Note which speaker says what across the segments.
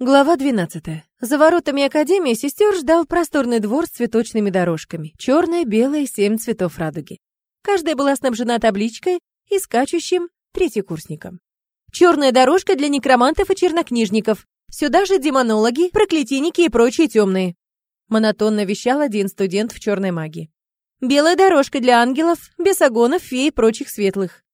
Speaker 1: Глава 12. За воротами Академии сестер ждал просторный двор с цветочными дорожками. Черное, белое, семь цветов радуги. Каждая была снабжена табличкой и скачущим третьекурсником. Черная дорожка для некромантов и чернокнижников. Сюда же демонологи, проклятийники и прочие темные. Монотонно вещал один студент в черной магии. Белая дорожка для ангелов, бесогонов, фей и прочих светлых.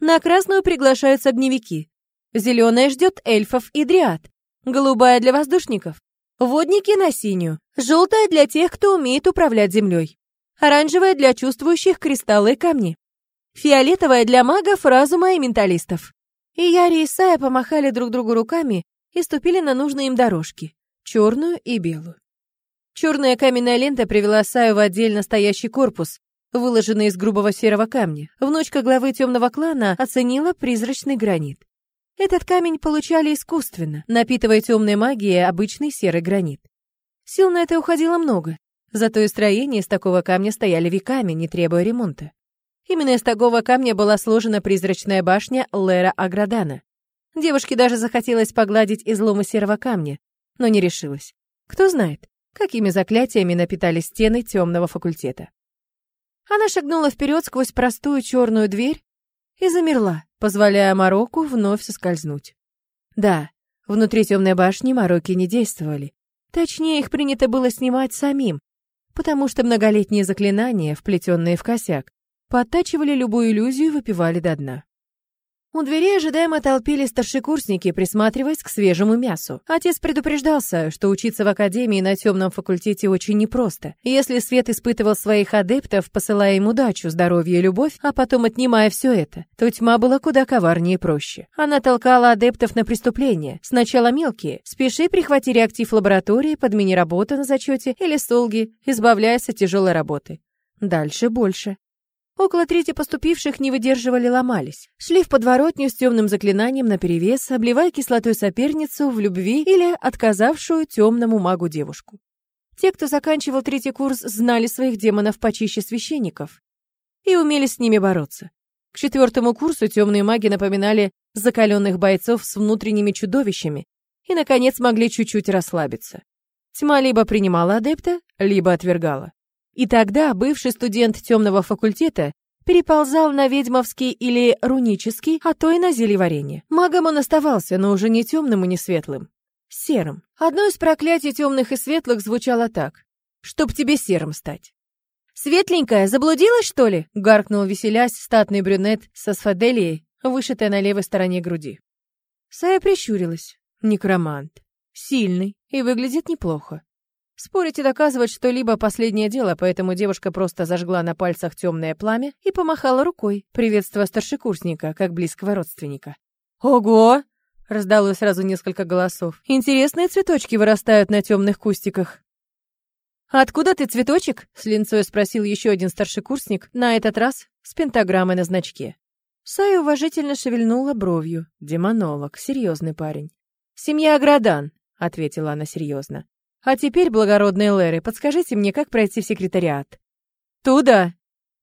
Speaker 1: На красную приглашаются огневики. Зеленая ждет эльфов и дриад голубая для воздушников, водники на синюю, желтая для тех, кто умеет управлять землей, оранжевая для чувствующих кристаллы и камни, фиолетовая для магов, разума и менталистов. И Яри и Сая помахали друг другу руками и ступили на нужные им дорожки, черную и белую. Черная каменная лента привела Саю в отдельно стоящий корпус, выложенный из грубого серого камня. Внучка главы темного клана оценила призрачный гранит. Этот камень получали искусственно, напитывая темной магией обычный серый гранит. Сил на это уходило много, зато и строения из такого камня стояли веками, не требуя ремонта. Именно из такого камня была сложена призрачная башня Лера Аградана. Девушке даже захотелось погладить изломы серого камня, но не решилась. Кто знает, какими заклятиями напитали стены темного факультета. Она шагнула вперед сквозь простую черную дверь и замерла, позволяя Марокку вновь соскользнуть. Да, внутри темной башни Марокки не действовали. Точнее, их принято было снимать самим, потому что многолетние заклинания, вплетенные в косяк, подтачивали любую иллюзию и выпивали до дна. У дверей ожидаемо толпились старшекурсники, присматриваясь к свежему мясу. Отец предупреждался, что учиться в академии на темном факультете очень непросто. Если Свет испытывал своих адептов, посылая им удачу, здоровье и любовь, а потом отнимая все это, то тьма была куда коварнее и проще. Она толкала адептов на преступления. Сначала мелкие. Спеши прихвати реактив лаборатории, подмени работу на зачете или солги, избавляясь от тяжелой работы. Дальше больше. Около трети поступивших не выдерживали, ломались. Шли в подворотню с темным заклинанием наперевес, обливая кислотой соперницу в любви или отказавшую темному магу девушку. Те, кто заканчивал третий курс, знали своих демонов почище священников и умели с ними бороться. К четвертому курсу темные маги напоминали закаленных бойцов с внутренними чудовищами и, наконец, могли чуть-чуть расслабиться. Тьма либо принимала адепта, либо отвергала. И тогда бывший студент темного факультета переползал на ведьмовский или рунический, а то и на зельеварение. Магом он оставался, но уже не темным и не светлым. Серым. Одно из проклятий темных и светлых звучало так. «Чтоб тебе серым стать». «Светленькая, заблудилась, что ли?» — гаркнул веселясь статный брюнет со сфаделией, вышитой на левой стороне груди. Сая прищурилась. Некромант. Сильный и выглядит неплохо. Спорить и доказывать что-либо — последнее дело, поэтому девушка просто зажгла на пальцах темное пламя и помахала рукой, приветствуя старшекурсника, как близкого родственника. «Ого!» — раздалось сразу несколько голосов. «Интересные цветочки вырастают на темных кустиках». «Откуда ты, цветочек?» — с линцой спросил еще один старшекурсник, на этот раз с пентаграммой на значке. Сая уважительно шевельнула бровью. Демонолог, серьезный парень. «Семья Аградан», — ответила она серьезно. А теперь, благородные Лэры, подскажите мне, как пройти в секретариат. Туда!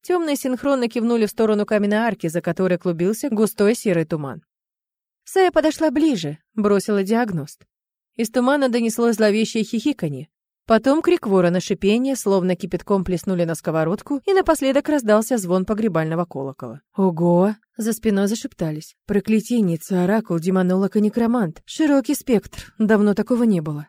Speaker 1: Темные синхронно кивнули в сторону каменной арки, за которой клубился густой серый туман. Сая подошла ближе, бросила диагност. Из тумана донеслось зловещее хихиканье. Потом крик ворона шипение, словно кипятком плеснули на сковородку, и напоследок раздался звон погребального колокола. «Ого!» — за спиной зашептались. «Проклятийница, оракул, демонолог и некромант. Широкий спектр. Давно такого не было».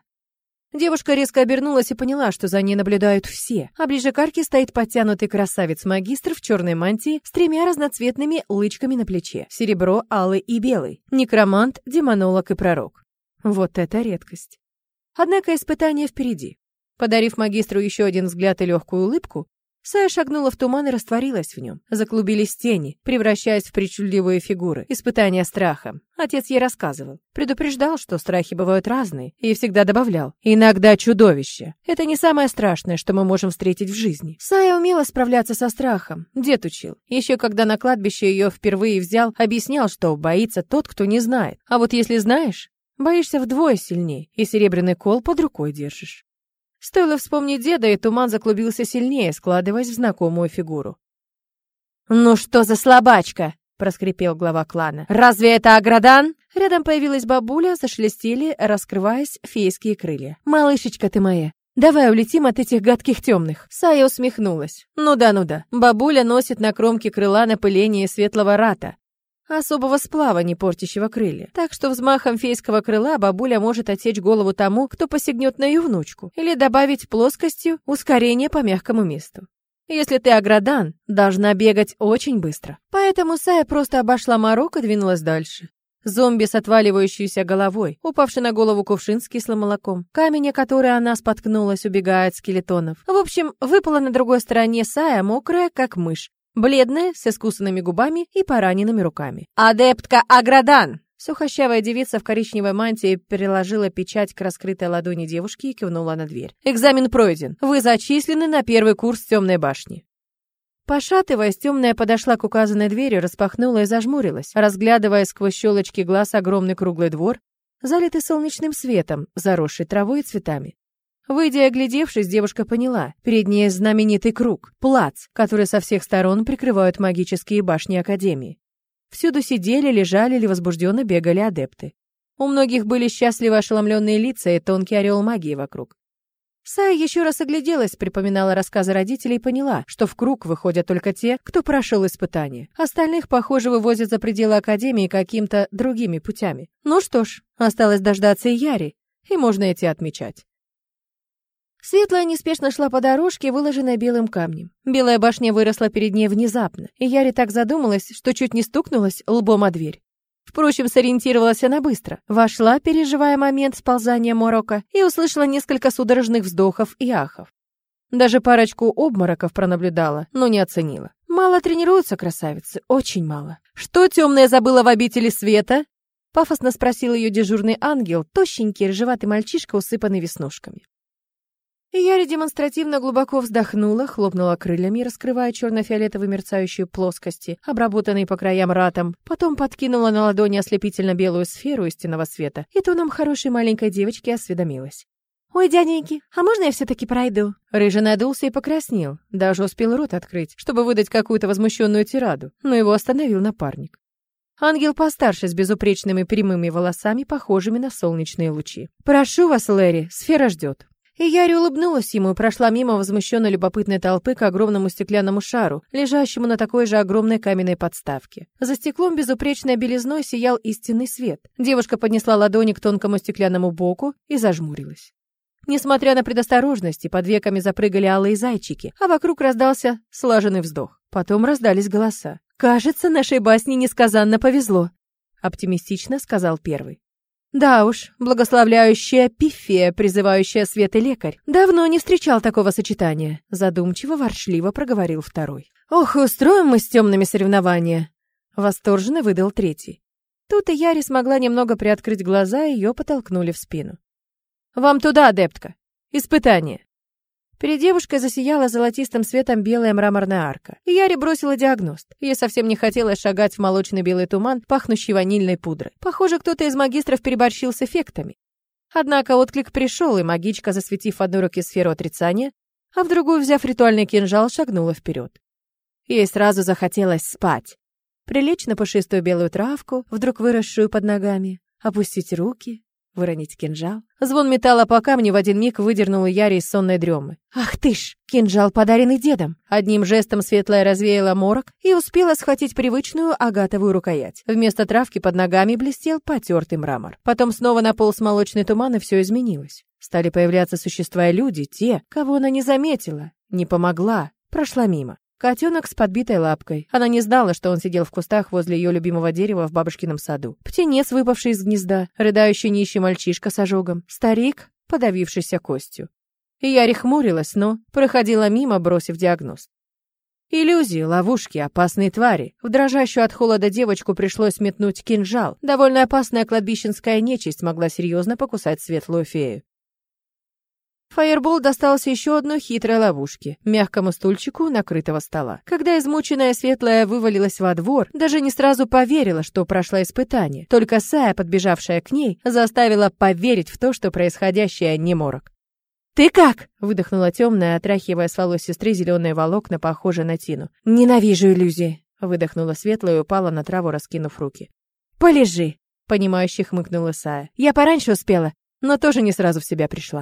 Speaker 1: Девушка резко обернулась и поняла, что за ней наблюдают все. А ближе к арке стоит подтянутый красавец-магистр в черной мантии с тремя разноцветными лычками на плече. Серебро, алый и белый. Некромант, демонолог и пророк. Вот это редкость. Однако испытание впереди. Подарив магистру еще один взгляд и легкую улыбку, Сая шагнула в туман и растворилась в нем. Заклубились тени, превращаясь в причудливые фигуры. Испытания страхом. Отец ей рассказывал. Предупреждал, что страхи бывают разные, и всегда добавлял. Иногда чудовище. Это не самое страшное, что мы можем встретить в жизни. Сая умела справляться со страхом. Дед учил. Еще когда на кладбище ее впервые взял, объяснял, что боится тот, кто не знает. А вот если знаешь, боишься вдвое сильнее, и серебряный кол под рукой держишь. Стоило вспомнить деда, и туман заклубился сильнее, складываясь в знакомую фигуру. «Ну что за слабачка?» — проскрипел глава клана. «Разве это Аградан?» Рядом появилась бабуля, зашелестели, раскрываясь фейские крылья. «Малышечка ты моя, Давай улетим от этих гадких темных. Сая усмехнулась. Ну да, ну да. Бабуля носит на кромке крыла напыление светлого рата. Особого сплава, не портящего крылья. Так что взмахом фейского крыла бабуля может отсечь голову тому, кто посягнет на ее внучку. Или добавить плоскостью ускорение по мягкому месту. Если ты аградан, должна бегать очень быстро. Поэтому Сая просто обошла Марокко и двинулась дальше. Зомби с отваливающейся головой, упавший на голову кувшин с кислым молоком, камень, о который она споткнулась, убегая от скелетонов. В общем, выпала на другой стороне Сая, мокрая, как мышь, бледная, с искусанными губами и пораненными руками. «Адептка Аградан!» Сухощавая девица в коричневой мантии переложила печать к раскрытой ладони девушки и кивнула на дверь. «Экзамен пройден. Вы зачислены на первый курс темной башни». Пошатываясь, темная подошла к указанной двери, распахнула и зажмурилась, разглядывая сквозь щелочки глаз огромный круглый двор, залитый солнечным светом, заросший травой и цветами. Выйдя и оглядевшись, девушка поняла, перед ней знаменитый круг, плац, который со всех сторон прикрывают магические башни Академии. Всюду сидели, лежали или возбужденно бегали адепты. У многих были счастливо ошеломленные лица и тонкий орел магии вокруг. Сая еще раз огляделась, припоминала рассказы родителей и поняла, что в круг выходят только те, кто прошел испытание. Остальных, похоже, вывозят за пределы Академии каким-то другими путями. Ну что ж, осталось дождаться и Яри, и можно идти отмечать. Светлая неспешно шла по дорожке, выложенной белым камнем. Белая башня выросла перед ней внезапно, и Яри так задумалась, что чуть не стукнулась лбом о дверь. Впрочем, сориентировалась она быстро. Вошла, переживая момент сползания морока, и услышала несколько судорожных вздохов и ахов. Даже парочку обмороков пронаблюдала, но не оценила. Мало тренируются красавицы, очень мало. Что темная забыла в обители света? Пафосно спросил ее дежурный ангел, тощенький рыжеватый мальчишка, усыпанный веснушками. И Яри демонстративно глубоко вздохнула, хлопнула крыльями, раскрывая черно-фиолетовую мерцающую плоскости, обработанные по краям ратом, потом подкинула на ладони ослепительно-белую сферу истинного света и тоном хорошей маленькой девочки осведомилась. «Ой, дяденьки, а можно я все-таки пройду?» Рыжий надулся и покраснел, даже успел рот открыть, чтобы выдать какую-то возмущенную тираду, но его остановил напарник. Ангел постарше, с безупречными прямыми волосами, похожими на солнечные лучи. «Прошу вас, Лэри, сфера ждет». И Яри улыбнулась ему и прошла мимо возмущенно любопытной толпы к огромному стеклянному шару, лежащему на такой же огромной каменной подставке. За стеклом безупречной белизной сиял истинный свет. Девушка поднесла ладони к тонкому стеклянному боку и зажмурилась. Несмотря на предосторожности, под веками запрыгали алые зайчики, а вокруг раздался слаженный вздох. Потом раздались голоса. «Кажется, нашей басне несказанно повезло», — оптимистично сказал первый. Да уж, благословляющая пифия, призывающая свет и лекарь. Давно не встречал такого сочетания. Задумчиво, ворчливо проговорил второй. Ох, устроим мы с темными соревнования. Восторженно выдал третий. Тут и Яри смогла немного приоткрыть глаза, и ее потолкнули в спину. «Вам туда, адептка! Испытание!» Перед девушкой засияла золотистым светом белая мраморная арка. И Яре бросила диагност. Ей совсем не хотелось шагать в молочный белый туман, пахнущий ванильной пудрой. Похоже, кто-то из магистров переборщил с эффектами. Однако отклик пришел, и магичка, засветив в одной руке сферу отрицания, а в другую, взяв ритуальный кинжал, шагнула вперед. Ей сразу захотелось спать. Прилечь на пушистую белую травку, вдруг выросшую под ногами, опустить руки, выронить кинжал. Звон металла по камню в один миг выдернул Яри из сонной дремы. «Ах ты ж! Кинжал, подаренный дедом!» Одним жестом светлая развеяла морок и успела схватить привычную агатовую рукоять. Вместо травки под ногами блестел потертый мрамор. Потом снова наполз молочный туман, и все изменилось. Стали появляться существа и люди, те, кого она не заметила, не помогла, прошла мимо. Котенок с подбитой лапкой. Она не знала, что он сидел в кустах возле ее любимого дерева в бабушкином саду. Птенец, выпавший из гнезда, рыдающий нищий мальчишка с ожогом, старик, подавившийся костью. И я хмурилась, но проходила мимо, бросив диагноз. Иллюзии, ловушки, опасные твари. В дрожащую от холода девочку пришлось метнуть кинжал. Довольно опасная кладбищенская нечисть могла серьезно покусать светлую фею. Фаербол достался еще одной хитрой ловушке — мягкому стульчику накрытого стола. Когда измученная светлая вывалилась во двор, даже не сразу поверила, что прошла испытание. Только Сая, подбежавшая к ней, заставила поверить в то, что происходящее не морок. «Ты как?» — выдохнула темная, отряхивая с волос сестры зеленые волокна, похожие на тину. «Ненавижу иллюзии!» выдохнула светлая и упала на траву, раскинув руки. Полежи, понимающе хмыкнула Сая. Я пораньше успела, но тоже не сразу в себя пришла.